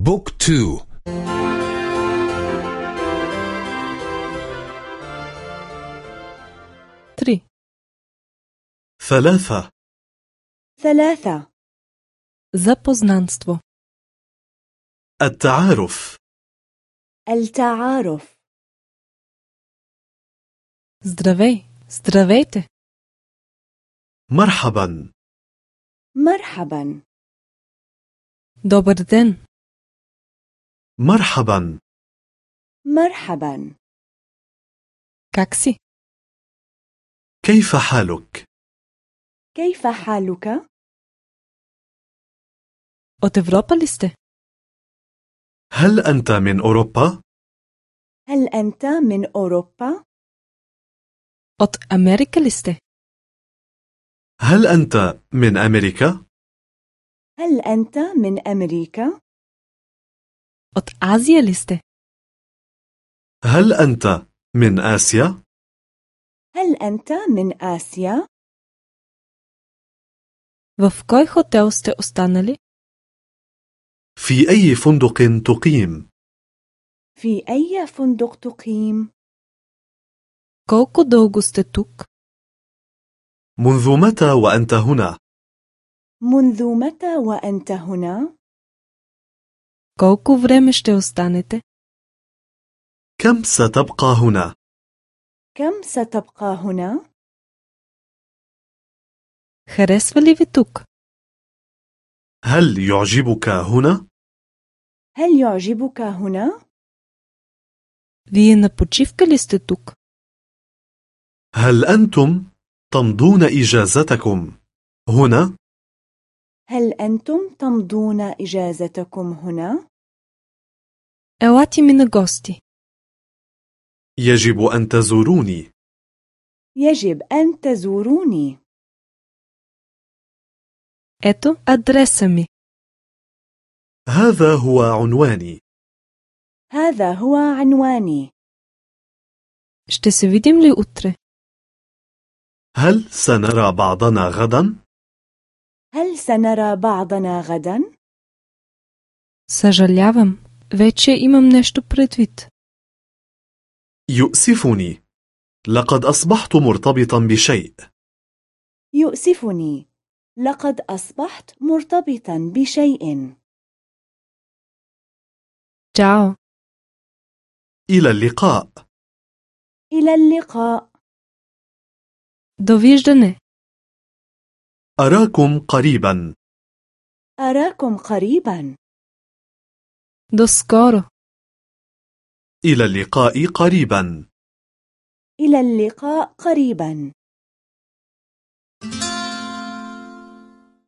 بوك تو تري ثلاثة ثلاثة Запознанство. التعارف التعارف Здравей. Здравейте. مرحبا مرحبا Добър ден. مرحبا مرحبا كاكسي كيف حالك؟ كيف حالك؟ Od Evropa li ste? هل أنت من أوروبا؟ هل أنت من أوروبا؟ Od Amerika li ste? هل أنت من أمريكا؟ هل أنت من أمريكا؟ От Азия ли сте? هل أنت من آسيا هل أنت من آسيا؟ В кой хотел сте останали? في أي فندق تقيم في أي فندق تقيم؟ Колко дълго сте тук? منذ متى وأنت هنا منذ متى وأنت هنا؟ Колко време ще останете? كم ستبقى هنا كم ستبقى هنا؟ Харесва ли ви тук? هل يعجبك هنا هل يعجبك هنا؟ Вие на почивка ли сте тук? هل أنتم تمضون إجازتكم هنا هل أنتم تمضون إجازتكم هنا؟ Елате ми на гости. يجب أن تزوروني يجب أن تزوروني. Ето адреса ми. هذا هو عنواني هذا هو عنواني. Ще се видим ли утре? هل سنرى بعضنا غدا هل سنرى بعضنا غدا؟ Съжалявам. Вече имам нещо предвид. يؤسفني لقد أصبحت مرتبطا بشيء يؤسفني. لقد أصبحت مرتبطا بشيء. Чао. إلى اللقاء إلى اللقاء. Довиждане. أراكم قريبا أراكم قريبا. До скоро. إلى اللقاء قريبا إلى اللقاء قريبا.